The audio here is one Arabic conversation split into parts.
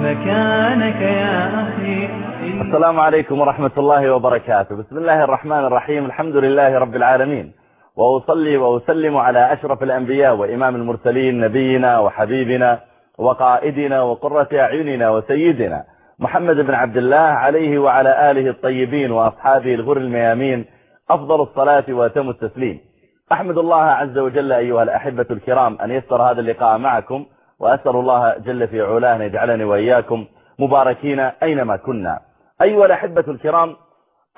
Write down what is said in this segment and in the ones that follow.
مكانك يا أخي. السلام عليكم ورحمة الله وبركاته. بسم الله الرحمن الرحيم. الحمد لله رب العالمين. وأصلي وأسلم على أشرف الأنبياء وإمام المرسلين نبينا وحبيبنا وقائدنا وقرة أعيننا وسيدنا محمد بن عبد الله عليه وعلى آله الطيبين وأصحابه الغر الميامين. أفضل الصلاة وأتم التسليم. أحمد الله عز وجل أيها الأحبة الكرام أن يسر هذا اللقاء معكم. وأسأل الله جل في علاه أن يجعلني وإياكم مباركين أينما كنا. أيها الأحبة الكرام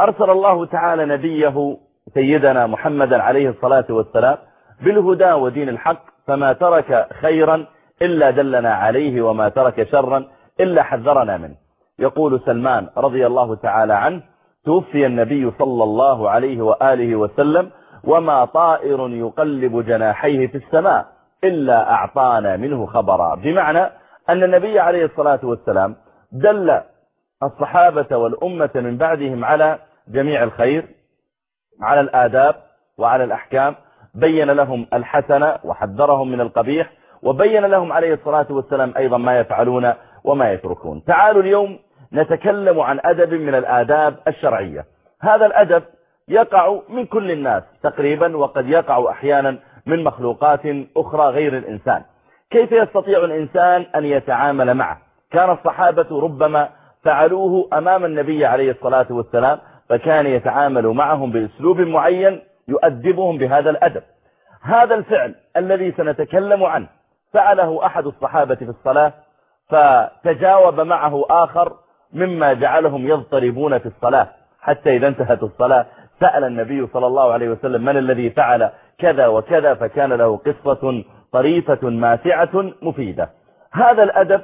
أرسل الله تعالى نبيه سيدنا محمدا عليه الصلاة والسلام بالهدى ودين الحق فما ترك خيرا إلا دلنا عليه وما ترك شرا إلا حذرنا منه. يقول سلمان رضي الله تعالى عنه توفي النبي صلى الله عليه وآله وسلم وما طائر يقلب جناحيه في السماء. إلا أعطانا منه خبرا. بمعنى أن النبي عليه الصلاة والسلام دل الصحابة والأمة من بعدهم على جميع الخير على الآداب وعلى الأحكام بين لهم الحسنة وحذرهم من القبيح وبين لهم عليه الصلاة والسلام أيضا ما يفعلون وما يتركون. تعالوا اليوم نتكلم عن أدب من الآداب الشرعية. هذا الأدب يقع من كل الناس تقريبا وقد يقع أحيانا من مخلوقات أخرى غير الإنسان. كيف يستطيع الإنسان أن يتعامل معه؟ كان الصحابة ربما فعلوه أمام النبي عليه الصلاة والسلام فكان يتعامل معهم بأسلوب معين يؤدبهم بهذا الأدب. هذا الفعل الذي سنتكلم عنه فعله أحد الصحابة في الصلاة فتجاوب معه آخر مما جعلهم يضطربون في الصلاة حتى إذا انتهت الصلاة. سأل النبي صلى الله عليه وسلم من الذي فعل كذا وكذا فكان له قصة طريفة ماسعة مفيدة. هذا الأدب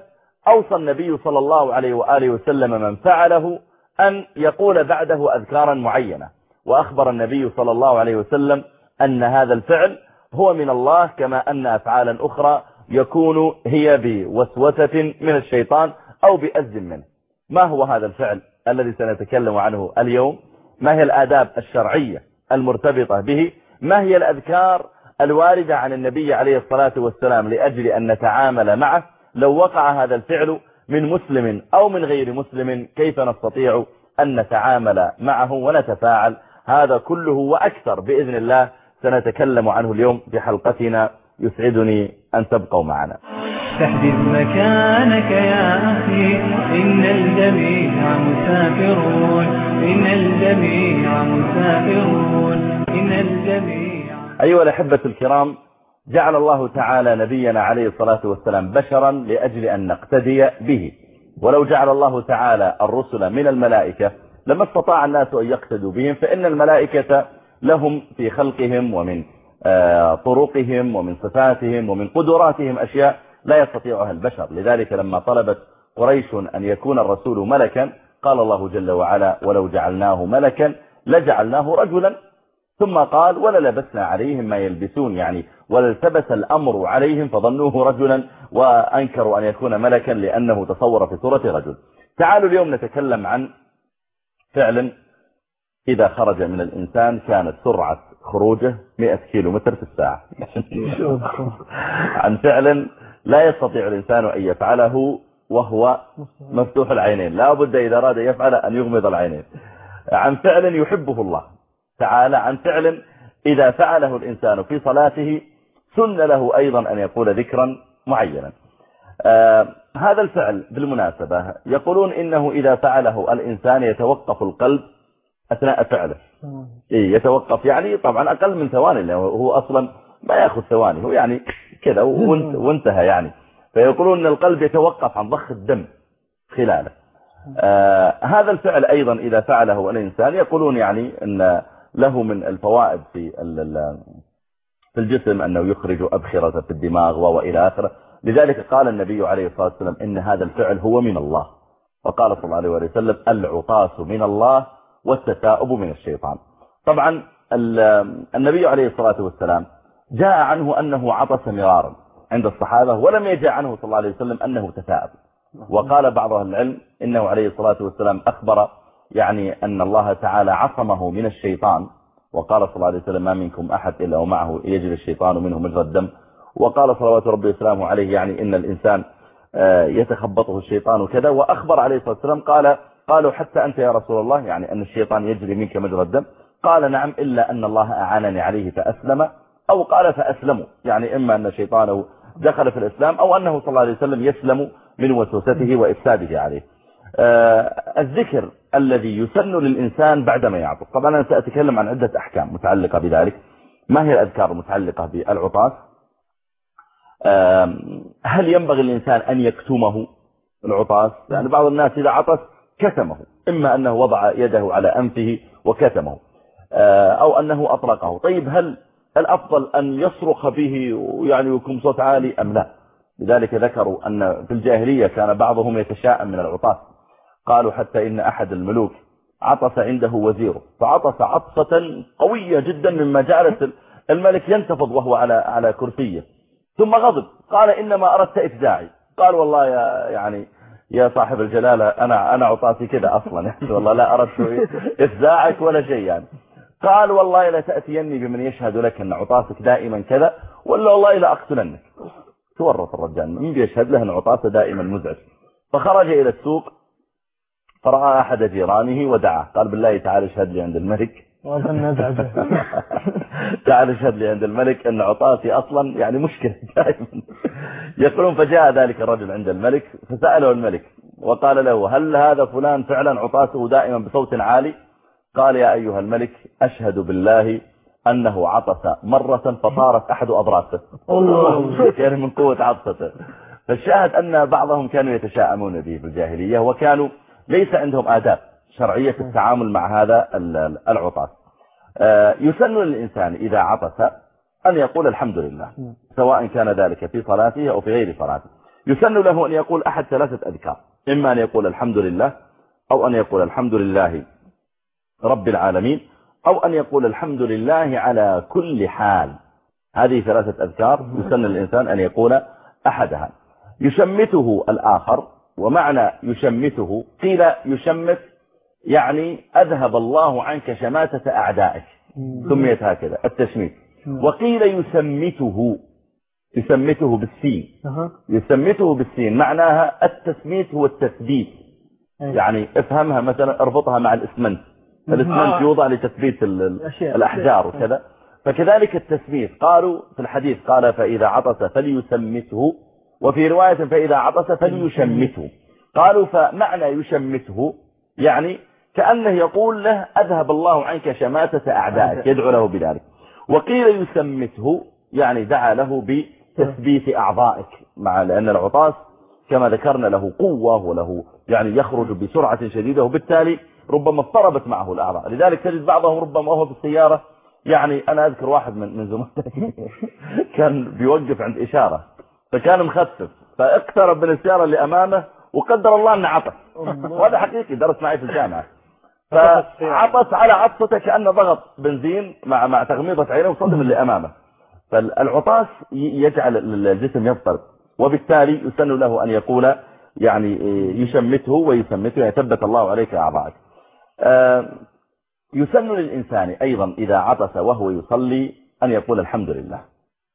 أوصى النبي صلى الله عليه وآله وسلم من فعله أن يقول بعده أذكارا معينة. وأخبر النبي صلى الله عليه وسلم أن هذا الفعل هو من الله كما أن أفعالا أخرى يكون هي بوسوسة من الشيطان أو بأز منه. ما هو هذا الفعل الذي سنتكلم عنه اليوم؟ ما هي الآداب الشرعية المرتبطة به؟ ما هي الأذكار الواردة عن النبي عليه الصلاة والسلام لأجل أن نتعامل معه؟ لو وقع هذا الفعل من مسلم أو من غير مسلم كيف نستطيع أن نتعامل معه ونتفاعل؟ هذا كله وأكثر بإذن الله سنتكلم عنه اليوم في حلقتنا يسعدني أن تبقوا معنا. تحدث مكانك يا أخي. إن الجميع مسافرون. إن الجميع مسافرون. إن الجميع أيها الأحبة الكرام جعل الله تعالى نبينا عليه الصلاة والسلام بشرا لأجل أن نقتدي به. ولو جعل الله تعالى الرسل من الملائكة لما استطاع الناس أن يقتدوا بهم فإن الملائكة لهم في خلقهم ومن طرقهم ومن صفاتهم ومن قدراتهم أشياء لا يستطيعها البشر. لذلك لما طلبت قريش أن يكون الرسول ملكا قال الله جل وعلا ولو جعلناه ملكا لجعلناه رجلا ثم قال ولا لبسنا عليهم ما يلبسون يعني ولالتبس الأمر عليهم فظنوه رجلا وأنكروا أن يكون ملكا لأنه تصور في صورة رجل تعالوا اليوم نتكلم عن فعل إذا خرج من الإنسان كانت سرعة خروجه 100 كيلو متر في الساعة. عن فعل لا يستطيع الإنسان أن يفعله وهو مفتوح. العينين. لا بد إذا أراد يفعل أن يغمض العينين. عن فعل يحبه الله. تعالى عن فعل إذا فعله الإنسان في صلاته سن له أيضا أن يقول ذكرا معينا. آه هذا الفعل بالمناسبة يقولون إنه إذا فعله الإنسان يتوقف القلب أثناء فعله. إيه يتوقف. يعني طبعا أقل من ثواني هو أصلا ما يأخذ ثواني. هو يعني كذا وانتهى يعني. فيقولون أن القلب يتوقف عن ضخ الدم خلاله. آه هذا الفعل أيضا إذا فعله الإنسان يقولون يعني أن له من الفوائد في في الجسم أنه يخرج أبخرة في الدماغ وإلى آخره. لذلك قال النبي عليه الصلاة والسلام إن هذا الفعل هو من الله. وقال صلى الله عليه وسلم العطاس من الله والتثاؤب من الشيطان. طبعا النبي عليه الصلاة والسلام جاء عنه أنه عطس مرارا عند الصحابة ولم يجاء عنه صلى الله عليه وسلم أنه تثاءب. وقال بعض أهل العلم إنه عليه الصلاة والسلام أخبر يعني أن الله تعالى عصمه من الشيطان وقال صلى الله عليه وسلم ما منكم أحد إلا ومعه يجري الشيطان منه مجرى الدم. وقال صلوات ربي وسلامه عليه يعني إن الإنسان آه، يتخبطه الشيطان وكذا. وأخبر عليه الصلاة والسلام قال قالوا حتى أنت يا رسول الله يعني أن الشيطان يجري منك مجرى الدم. قال نعم إلا أن الله أعانني عليه فأسلم. أو قال فأسلموا. يعني إما أن شيطانه دخل في الإسلام أو أنه صلى الله عليه وسلم يسلم من وسوسته وإفساده عليه. آه، الذكر الذي يسن للإنسان بعدما يعطف. طبعا أنا سأتكلم عن عدة أحكام متعلقة بذلك. ما هي الأذكار المتعلقة بالعطاس هل ينبغي الإنسان أن يكتمه العطاس يعني بعض الناس إذا عطس كتمه. إما أنه وضع يده على أنفه وكتمه. آه، أو أنه أطلقه طيب هل الأفضل أن يصرخ به ويعني يكون صوت عالي أم لا. لذلك ذكروا أن في الجاهلية كان بعضهم يتشاءم من العطاس. قالوا حتى إن أحد الملوك عطس عنده وزيره فعطس عطسة قوية جدا مما جعلت الملك ينتفض وهو على على كرسيه. ثم غضب قال إنما أردت إفزاعي. قال والله يا يعني يا صاحب الجلالة أنا أنا عطاسي كذا أصلا. والله لا أردت إفزاعك ولا شيء يعني. قال والله لا تأتيني بمن يشهد لك أن عطاسك دائما كذا ولا والله لا أقتلنك. تورط الرجال من بيشهد له أن عطاسة دائما مزعج. فخرج إلى السوق فرأى أحد جيرانه ودعاه قال بالله تعالى اشهد لي عند الملك. تعال اشهد لي عند الملك أن عطاسي أصلا يعني مشكلة دائما. يقولون فجاء ذلك الرجل عند الملك فسأله الملك وقال له هل هذا فلان فعلا عطاسه دائما بصوت عالي؟ قال يا أيها الملك أشهد بالله أنه عطس مرة فطارت أحد أضراسه. يعني من قوة عطسته. فالشاهد أن بعضهم كانوا يتشاءمون به في الجاهلية وكانوا ليس عندهم آداب شرعية التعامل مع هذا العطاس. آه، يسن للإنسان إذا عطس أن يقول الحمد لله سواء كان ذلك في صلاته أو في غير صلاته. يسن له أن يقول أحد ثلاثة أذكار إما أن يقول الحمد لله أو أن يقول الحمد لله. رب العالمين أو أن يقول الحمد لله على كل حال. هذه ثلاثة أذكار يسن للإنسان أن يقول أحدها. يشمته الآخر ومعنى يشمته قيل يشمت يعني أذهب الله عنك شماتة أعدائك. سميت هكذا التشميت. وقيل يسمته يسمته بالسين. يسمته بالسين معناها التسميت هو التثبيت يعني افهمها مثلا اربطها مع الإسمنت. الاسمنت يوضع لتثبيت الأحجار وكذا. فكذلك التسميت. قالوا في الحديث قال فإذا عطس فليسمته. وفي رواية فإذا عطس فليشمته. قالوا فمعنى يشمته يعني كأنه يقول له أذهب الله عنك شماتة أعدائك. يدعو له بذلك. وقيل يسمته يعني دعا له بتثبيت أعضائك. مع لأن العطاس كما ذكرنا له قوة وله يعني يخرج بسرعة شديدة. وبالتالي ربما اضطربت معه الأعضاء. لذلك تجد بعضهم ربما وهو في السيارة يعني أنا أذكر واحد من من زملائي كان بيوقف عند إشارة فكان مخفف فاقترب من السيارة اللي أمامه وقدر الله أنه عطس. وهذا حقيقي درس معي في الجامعة. فعطس على عطسته كأنه ضغط بنزين مع مع تغميضة عينه وصدم اللي أمامه فالعطاس يجعل الجسم يضطرب وبالتالي يسن له أن يقول يعني يشمته ويسمته يثبت الله عليك أعضائك. يسن للإنسان أيضا إذا عطس وهو يصلي أن يقول الحمد لله.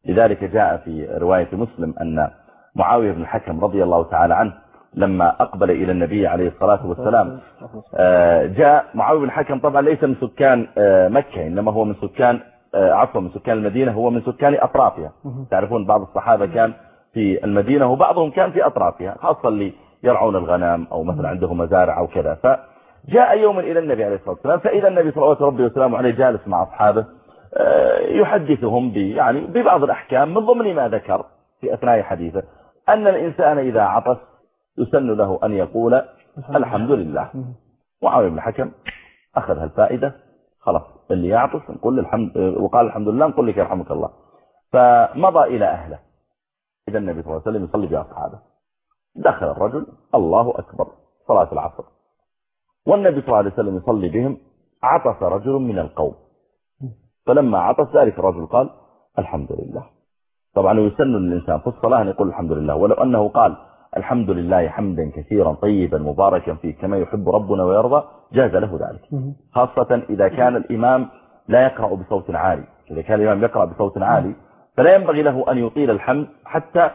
لذلك جاء في رواية مسلم أن معاوية بن الحكم رضي الله تعالى عنه لما أقبل إلى النبي عليه الصلاة والسلام آه، جاء معاوية بن الحكم. طبعا ليس من سكان آه، مكة إنما هو من سكان عفوا من سكان المدينة. هو من سكان أطرافها تعرفون بعض الصحابة كان في المدينة وبعضهم كان في أطرافها خاصة اللي يرعون الغنم أو مثلا عندهم مزارع أو كذا. جاء يوما إلى النبي عليه الصلاة والسلام فإذا النبي صلى الله عليه وسلم عليه جالس مع أصحابه آه، يحدثهم ب يعني ببعض الأحكام من ضمن ما ذكر في أثناء حديثه. أن الإنسان إذا عطس يسن له أن يقول الحمد لله. وعاوي بن الحكم أخذ هالفائدة خلاص اللي يعطس نقول الحمد وقال الحمد لله نقول لك يرحمك الله. فمضى إلى أهله. إذا النبي صلى الله عليه وسلم يصلي بأصحابه. دخل الرجل الله أكبر صلاة العصر. والنبي صلى الله عليه وسلم يصلي بهم عطس رجل من القوم. فلما عطس ذلك الرجل قال الحمد لله. طبعا يسن للإنسان في الصلاة أن يقول الحمد لله. ولو أنه قال الحمد لله حمدا كثيرا طيبا مباركا فيه كما يحب ربنا ويرضى جاز له ذلك. خاصة إذا كان الإمام لا يقرأ بصوت عالي. إذا كان الإمام يقرأ بصوت عالي فلا ينبغي له أن يطيل الحمد حتى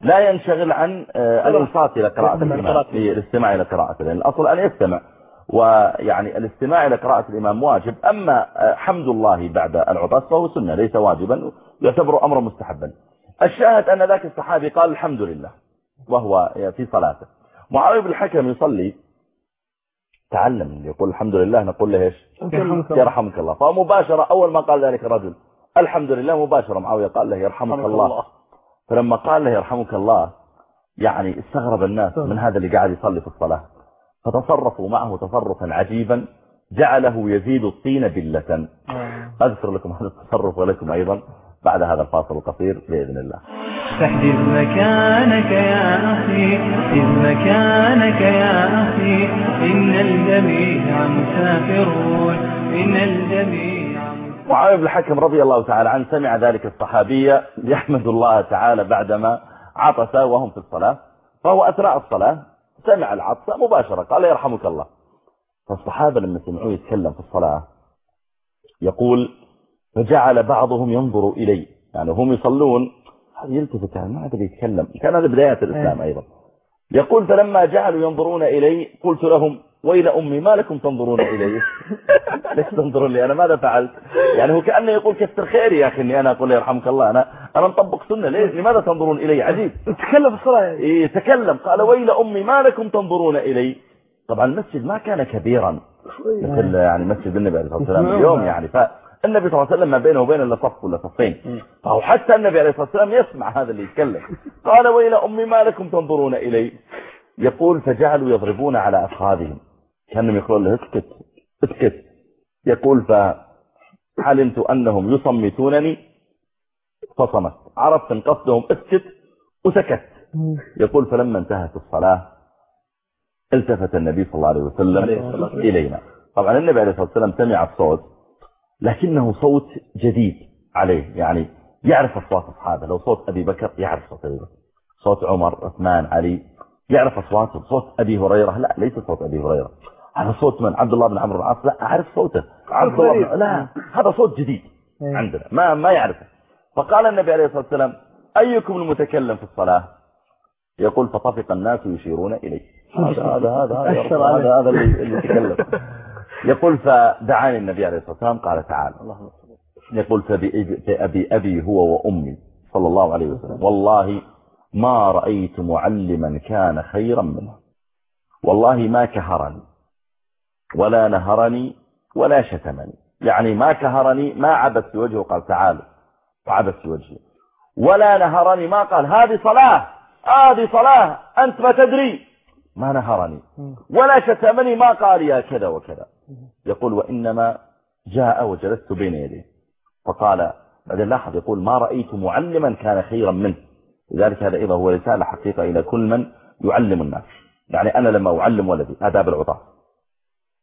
لا ينشغل عن آه، الانصات إلى قراءة الإمام. الاستماع إلى قراءة لأن الأصل أن يستمع. ويعني الاستماع إلى قراءة الإمام واجب. أما آه، حمد الله بعد العطاس فهو سنة ليس واجبا يعتبر أمرا مستحبا. الشاهد أن ذاك الصحابي قال الحمد لله وهو في صلاته. معاوية بن الحكم يصلي تعلم يقول الحمد لله نقول له إيش؟ يرحمك الله. فمباشرة أول ما قال ذلك الرجل الحمد لله مباشرة معاوية قال له يرحمك الله. فلما قال له يرحمك الله يعني استغرب الناس من هذا اللي قاعد يصلي في الصلاة. فتصرفوا معه تصرفا عجيبا جعله يزيد الطين بلة. آه. أذكر لكم هذا التصرف ولكم أيضا بعد هذا الفاصل القصير بإذن الله. فاحجز مكانك يا أخي احجز مكانك يا أخي. إن الجميع مسافرون إن الجميع معاوية بن الحكم رضي الله تعالى عنه سمع ذلك الصحابية يحمد الله تعالى بعدما عطس وهم في الصلاة فهو أثناء الصلاة سمع العطس مباشرة قال يرحمك الله. فالصحابة لما سمعوه يتكلم في الصلاة يقول فجعل بعضهم ينظر إلي. يعني هم يصلون. يلتفت يعني ما أدري يتكلم. كان هذا بدايات الإسلام أيضا. يقول فلما جعلوا ينظرون إلي قلت لهم وإلى أمي ما لكم تنظرون إلي؟ ليش تنظرون لي؟ أنا ماذا فعلت؟ يعني هو كأنه يقول كثر خيري يا أخي أني أنا أقول يرحمك الله. أنا أنا نطبق سنة ليش؟ لماذا تنظرون إلي؟ عجيب. تكلم الصلاة يعني. إيه تكلم. قال وإلى أمي ما لكم تنظرون إلي؟ طبعا المسجد ما كان كبيرا. مثل يعني مسجد النبي عليه الصلاة والسلام اليوم يعني. فالنبي صلى الله عليه وسلم ما بينه وبين إلا صف ولا صفين. فهو حتى النبي عليه الصلاة والسلام يسمع هذا اللي يتكلم. قال وإلى أمي ما لكم تنظرون إلي؟ يقول فجعلوا يضربون على أفخاذهم كانهم يقولون له اسكت اسكت. يقول فعلمت أنهم يصمتونني فصمت. عرفت إن قصدهم اسكت وسكت. يقول فلما انتهت الصلاة التفت النبي صلى الله عليه وسلم إلينا. طبعا النبي عليه الصلاة والسلام سمع الصوت لكنه صوت جديد عليه. يعني يعرف أصوات أصحابه. لو صوت أبي بكر يعرف صوت أبي بكر. صوت عمر عثمان علي يعرف أصواته. صوت أبي هريرة لا ليس صوت أبي هريرة. هذا صوت من عبد الله بن عمرو بن العاص؟ لا أعرف صوته. عبد الله. لا هذا صوت جديد إيه. عندنا ما ما يعرفه. فقال النبي عليه الصلاة والسلام أيكم المتكلم في الصلاة؟ يقول فطفق الناس يشيرون إليه. هذا هذا هذا هذا هذا اللي يتكلم. يقول فدعاني النبي عليه الصلاة والسلام قال تعال. يقول فبأبي أبي هو وأمي صلى الله عليه وسلم. والله ما رأيت معلما كان خيرا منه. والله ما كهرني. ولا نهرني ولا شتمني. يعني ما كهرني ما عبثت وجهه قال تعالوا. وعبثت وجهي ولا نهرني ما قال هذه صلاة هذه صلاة أنت ما تدري. ما نهرني. ولا شتمني ما قال يا كذا وكذا. يقول وإنما جاء وجلست بين يديه. فقال بعدين لاحظ يقول ما رأيت معلما كان خيرا منه. لذلك هذا أيضا هو رسالة حقيقة إلى كل من يعلم الناس. يعني أنا لما أعلم ولدي آداب العطاء.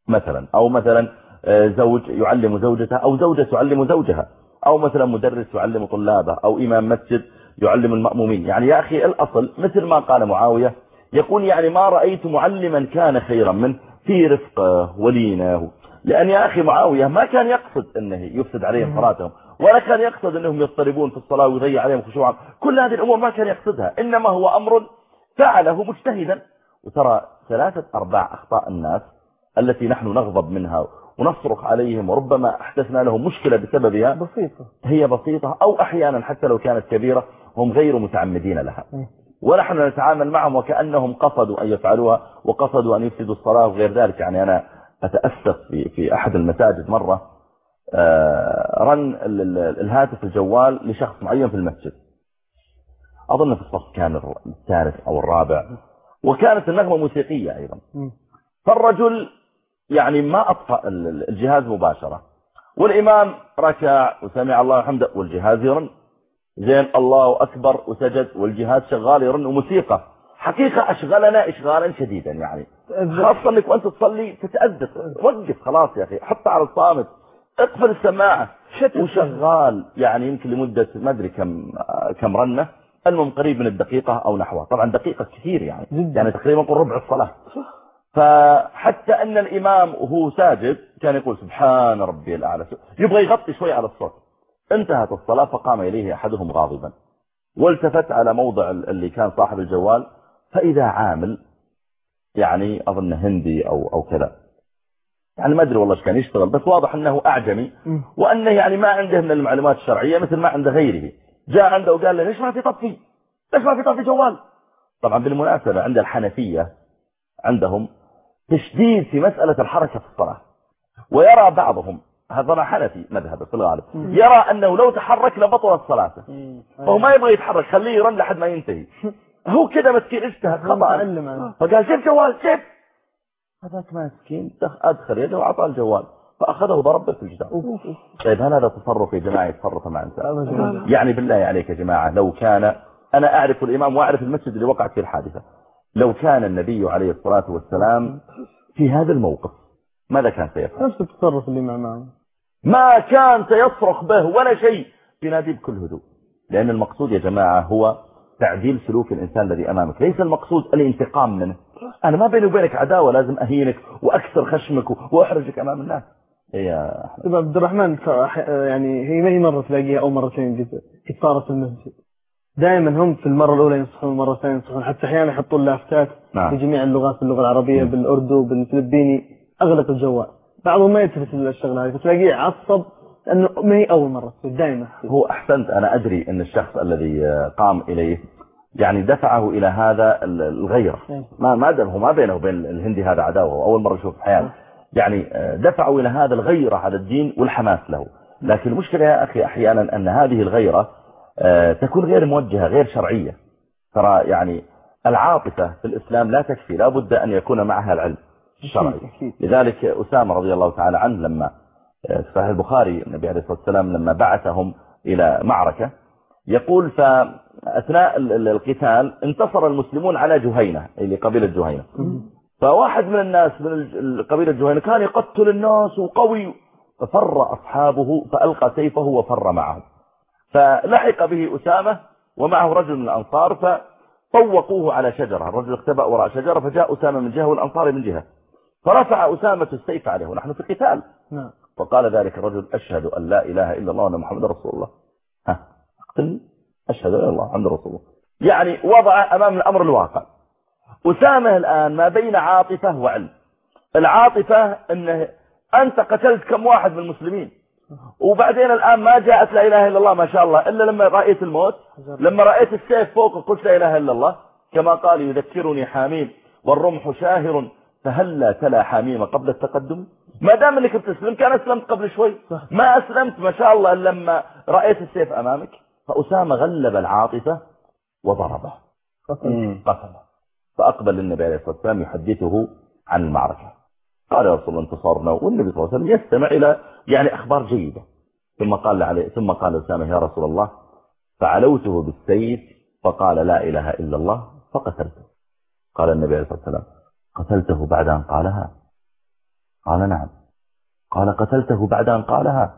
مثلا أو مثلا آه، زوج يعلم زوجته أو زوجة تعلم زوجها أو مثلا مدرس يعلم طلابه أو إمام مسجد يعلم المأمومين. يعني يا أخي الأصل مثل ما قال معاوية يقول يعني ما رأيت معلما كان خيرا منه في رفقه ولينه لأن يا أخي معاوية ما كان يقصد أنه يفسد عليهم صلاتهم ولا كان يقصد أنهم يضطربون في الصلاة ويضيع عليهم خشوعا. كل هذه الأمور ما كان يقصدها إنما هو أمر فعله مجتهدا. وترى ثلاثة أرباع أخطاء الناس التي نحن نغضب منها ونصرخ عليهم وربما احدثنا لهم مشكلة بسببها بسيطة. هي بسيطة أو أحيانا حتى لو كانت كبيرة هم غير متعمدين لها. ونحن نتعامل معهم وكأنهم قصدوا أن يفعلوها وقصدوا أن يفسدوا الصلاة وغير ذلك. يعني أنا أتأسف في, في أحد المساجد مرة آه، رن الهاتف الجوال لشخص معين في المسجد. أظن في الصف كان الثالث أو الرابع. وكانت النغمة موسيقية أيضا. فالرجل يعني ما أطفأ الجهاز مباشرة. والإمام ركع وسمع الله الحمد والجهاز يرن. زين الله أكبر وسجد والجهاز شغال يرن وموسيقى. حقيقة أشغلنا إشغالا شديدا يعني. خاصة أنك وأنت تصلي تتأذف وقف خلاص يا أخي حط على الصامت. اقفل السماعة. وشغال يعني يمكن لمدة ما أدري كم كم رنة. المهم قريب من الدقيقة أو نحوها. طبعا دقيقة كثير يعني. يعني تقريبا قل ربع الصلاة. فحتى أن الإمام وهو ساجد كان يقول سبحان ربي الأعلى. يبغى يغطي شوي على الصوت. انتهت الصلاة فقام إليه أحدهم غاضبا. والتفت على موضع اللي كان صاحب الجوال فإذا عامل يعني أظن هندي أو, أو كذا. يعني ما أدري والله إيش كان يشتغل بس واضح أنه أعجمي. وأنه يعني ما عنده من المعلومات الشرعية مثل ما عند غيره. جاء عنده وقال له ليش ما في طفي ليش ما في طفي جوال؟ طبعا بالمناسبة عند الحنفية عندهم تشديد في مسألة الحركة في الصلاة. ويرى بعضهم هذا حنفي مذهب في الغالب يرى أنه لو تحرك لبطلت صلاته. فهو ما يبغى يتحرك خليه يرن لحد ما ينتهي. هو كذا مسكين اجتهد خطأ. فقال شوف جوال شوف هذاك مسكين. أدخل يده وعطى الجوال. فأخذه وضرب في الجدار. طيب هل هذا تصرف يا جماعة؟ يتصرف مع إنسان يعني بالله عليك يا جماعة لو كان أنا أعرف الإمام وأعرف المسجد اللي وقعت فيه الحادثة. لو كان النبي عليه الصلاة والسلام في هذا الموقف ماذا كان سيفعل؟ نفس التصرف اللي مع معه. ما كان سيصرخ به ولا شيء ينادي بكل هدوء. لأن المقصود يا جماعة هو تعديل سلوك الإنسان الذي أمامك. ليس المقصود الانتقام منه. أنا ما بيني وبينك عداوة لازم أهينك وأكثر خشمك وأحرجك أمام الناس. يا أحمد؟ عبد الرحمن يعني هي ما هي مرة تلاقيها أو مرتين كفارة المسجد؟ دائما هم في المرة الأولى ينصحون المرة الثانية ينصحون. حتى أحيانا يحطون لافتات نعم. بجميع اللغات باللغة العربية م. بالأردو بالفلبيني أغلق الجوال. بعضهم ما يلتفت للشغلة هذه فتلاقيه عصب لأنه ما هي أول مرة دائما. هو أحسنت. أنا أدري أن الشخص الذي قام إليه يعني دفعه إلى هذا الغير. إيه. ما ما هو ما بينه وبين الهندي هذا عداوة أول مرة يشوف حياته. يعني دفعوا إلى هذا الغيرة على الدين والحماس له. لكن المشكلة يا أخي أحيانا أن هذه الغيرة آه، تكون غير موجهة غير شرعية. ترى يعني العاطفة في الإسلام لا تكفي لا بد أن يكون معها العلم الشرعي. لذلك أسامة رضي الله تعالى عنه لما آه، صحيح البخاري النبي عليه الصلاة والسلام لما بعثهم إلى معركة يقول فأثناء القتال انتصر المسلمون على جهينة اللي قبيلة جهينة. فواحد من الناس من قبيلة جهينة كان يقتل الناس وقوي ففر أصحابه فألقى سيفه وفر معهم. فلحق به أسامة ومعه رجل من الأنصار فطوقوه على شجرة. الرجل اختبأ وراء شجرة فجاء أسامة من جهة والأنصار من جهة. فرفع أسامة السيف عليه. ونحن في قتال. نعم. فقال ذلك الرجل أشهد أن لا إله إلا الله وأن محمد رسول الله. ها اقتلني أشهد أن الله محمد رسول الله. يعني وضع أمام الأمر الواقع. أسامة الآن ما بين عاطفة وعلم. العاطفة أنه أنت قتلت كم واحد من المسلمين. وبعدين الآن ما جاءت لا إله إلا الله ما شاء الله إلا لما رأيت الموت. لما رأيت السيف فوق قلت لا إله إلا الله. كما قال يذكرني حميم والرمح شاهر فهلا تلا حميم قبل التقدم. ما دام إنك بتسلم كان أسلمت قبل شوي. ما أسلمت ما شاء الله لما رأيت السيف أمامك. فأسامة غلب العاطفة وضربه. قتله. فأقبل النبي عليه الصلاة والسلام يحدثه عن المعركة. قال يا رسول الله انتصرنا والنبي صلى الله عليه وسلم يستمع إلى يعني أخبار جيدة. ثم قال عليه ثم قال أسامة يا رسول الله فعلوته بالسيف فقال لا إله إلا الله فقتلته. قال النبي عليه الصلاة والسلام قتلته بعد أن قالها؟ قال نعم. قال قتلته بعد أن قالها؟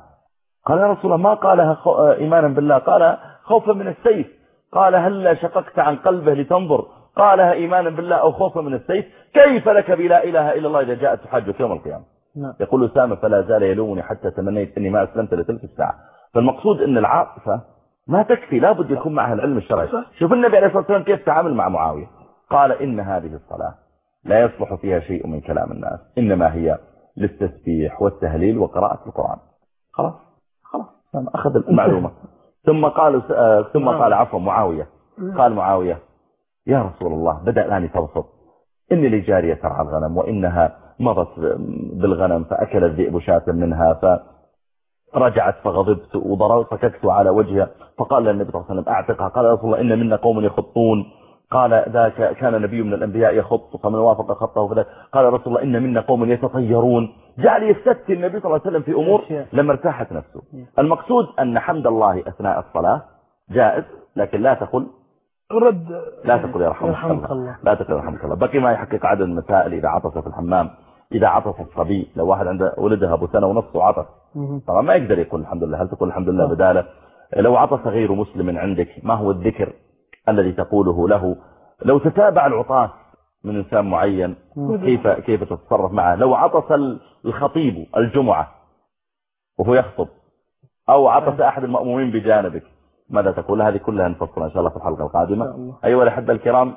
قال يا رسول الله ما قالها إيمانا بالله قال خوفا من السيف. قال هل شققت عن قلبه لتنظر؟ قالها إيمانا بالله أو خوفا من السيف كيف لك بلا إله إلا الله إذا جاءت تحجك يوم القيامة؟ نعم. يقول أسامة فلا زال يلومني حتى تمنيت أني ما أسلمت لتلك الساعة. فالمقصود أن العاطفة ما تكفي لابد يكون معها العلم الشرعي. شوف النبي عليه الصلاة والسلام كيف تعامل مع معاوية. قال إن هذه الصلاة لا يصلح فيها شيء من كلام الناس إنما هي للتسبيح والتهليل وقراءة القرآن. خلاص خلاص أخذ المعلومة. ثم قال ثم نعم. قال عفوا معاوية. قال معاوية يا رسول الله بدأ الآن تبسط إني لجارية ترعى الغنم وإنها مضت بالغنم فأكل الذئب شاة منها فرجعت فغضبت وضربت فككت على وجهها. فقال النبي صلى الله عليه وسلم أعتقها. قال يا رسول الله إن منا قوم يخطون. قال ذاك كان نبي من الأنبياء يخط فمن وافق خطه فذلك قال يا رسول الله إن منا قوم يتطيرون. جعل يستفتي النبي صلى الله عليه وسلم في أمور لما ارتاحت نفسه. المقصود أن حمد الله أثناء الصلاة جائز لكن لا تقل رد. لا تقل يرحمك الله. الله. لا تقل يرحمك الله. بقي ما يحقق عدد المسائل إذا عطس في الحمام إذا عطس الصبي لو واحد عنده ولدها أبو سنة ونص وعطس. طبعا ما يقدر يقول الحمد لله. هل تقول الحمد لله بدالة؟ لو عطس غير مسلم عندك ما هو الذكر الذي تقوله له؟ لو تتابع العطاس من إنسان معين كيف كيف تتصرف معه؟ لو عطس الخطيب الجمعة وهو يخطب أو عطس أحد المأمومين بجانبك ماذا تقول؟ هذه كلها نفصلها إن شاء الله في الحلقة القادمة. أيها الأحبة الكرام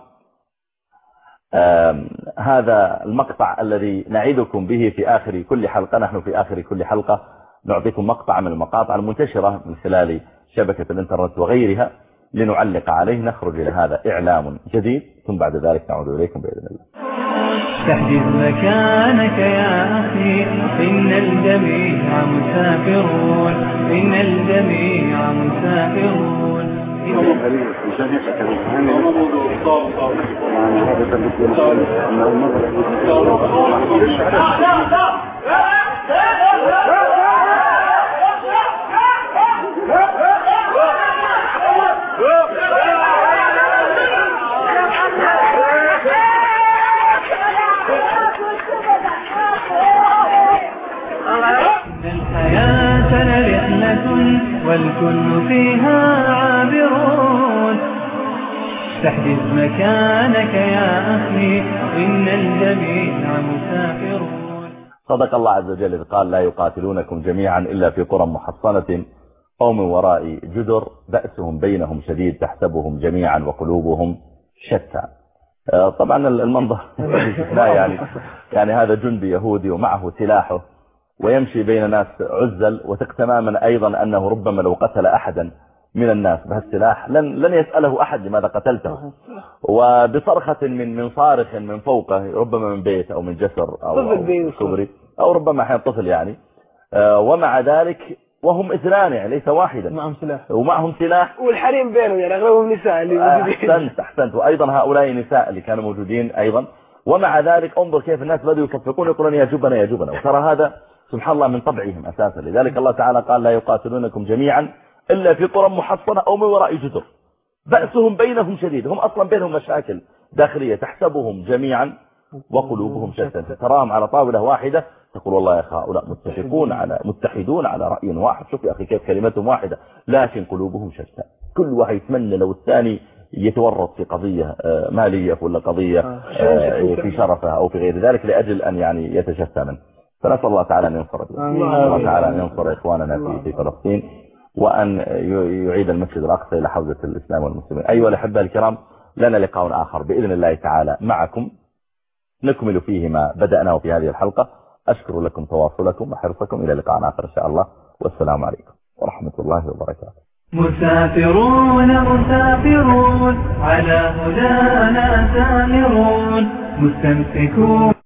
هذا المقطع الذي نعيدكم به في آخر كل حلقة نحن في آخر كل حلقة نعطيكم مقطع من المقاطع المنتشرة من خلال شبكة الإنترنت وغيرها لنعلق عليه نخرج إلى هذا إعلام جديد ثم بعد ذلك نعود إليكم بإذن الله. تحجز مكانك يا أخي إن الجميع مسافرون إن الجميع مسافرون. والكل تحجز مكانك يا أخي إن الجميع مسافرون. صدق الله عز وجل قال لا يقاتلونكم جميعا إلا في قرى محصنة أو من وراء جدر بأسهم بينهم شديد تحسبهم جميعا وقلوبهم شتى. آه، طبعا المنظر يعني يعني هذا جندي يهودي ومعه سلاحه ويمشي بين ناس عزل وثق تماما أيضا أنه ربما لو قتل أحدا من الناس بهالسلاح لن, لن يسأله أحد لماذا قتلته. وبصرخة من من صارخ من فوقه ربما من بيت أو من جسر أو, أو كبري أو ربما أحيانا طفل يعني. آه، ومع ذلك وهم إثنان يعني ليس واحدا. معهم سلاح. ومعهم سلاح. والحريم بينهم يعني أغلبهم نساء اللي آه، موجودين. أحسنت أحسنت. وأيضا هؤلاء نساء اللي كانوا موجودين أيضا. ومع ذلك انظر كيف الناس بدأوا يصفقون يقولون يا جبنا يا جبنا وترى هذا سبحان الله من طبعهم أساسا. لذلك الله تعالى قال لا يقاتلونكم جميعا. إلا في قرى محصنة أو من وراء جدر. بأسهم بينهم شديد. هم أصلا بينهم مشاكل داخلية. تحسبهم جميعا وقلوبهم شتى. تراهم على طاولة واحدة. تقول والله يا أخي هؤلاء متفقون على متحدون على رأي واحد. شوف يا أخي كيف كلمتهم واحدة. لكن قلوبهم شتى. كل واحد يتمنى لو الثاني يتورط في قضية آه، مالية ولا قضية آه، آه، في شرفه أو في غير ذلك لأجل أن يعني يتشتى منه. فنسأل الله تعالى أن ينصر الله تعالى أن ينصر إخواننا في فلسطين. وأن يعيد المسجد الأقصى إلى حوزة الإسلام والمسلمين. أيها الأحبة الكرام لنا لقاء آخر بإذن الله تعالى معكم. نكمل فيه ما بدأناه في هذه الحلقة. أشكر لكم تواصلكم وحرصكم إلى لقاء آخر إن شاء الله. والسلام عليكم ورحمة الله وبركاته. مسافرون مسافرون على هدانا سامرون. مستمسكون.